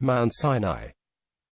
Mount Sinai.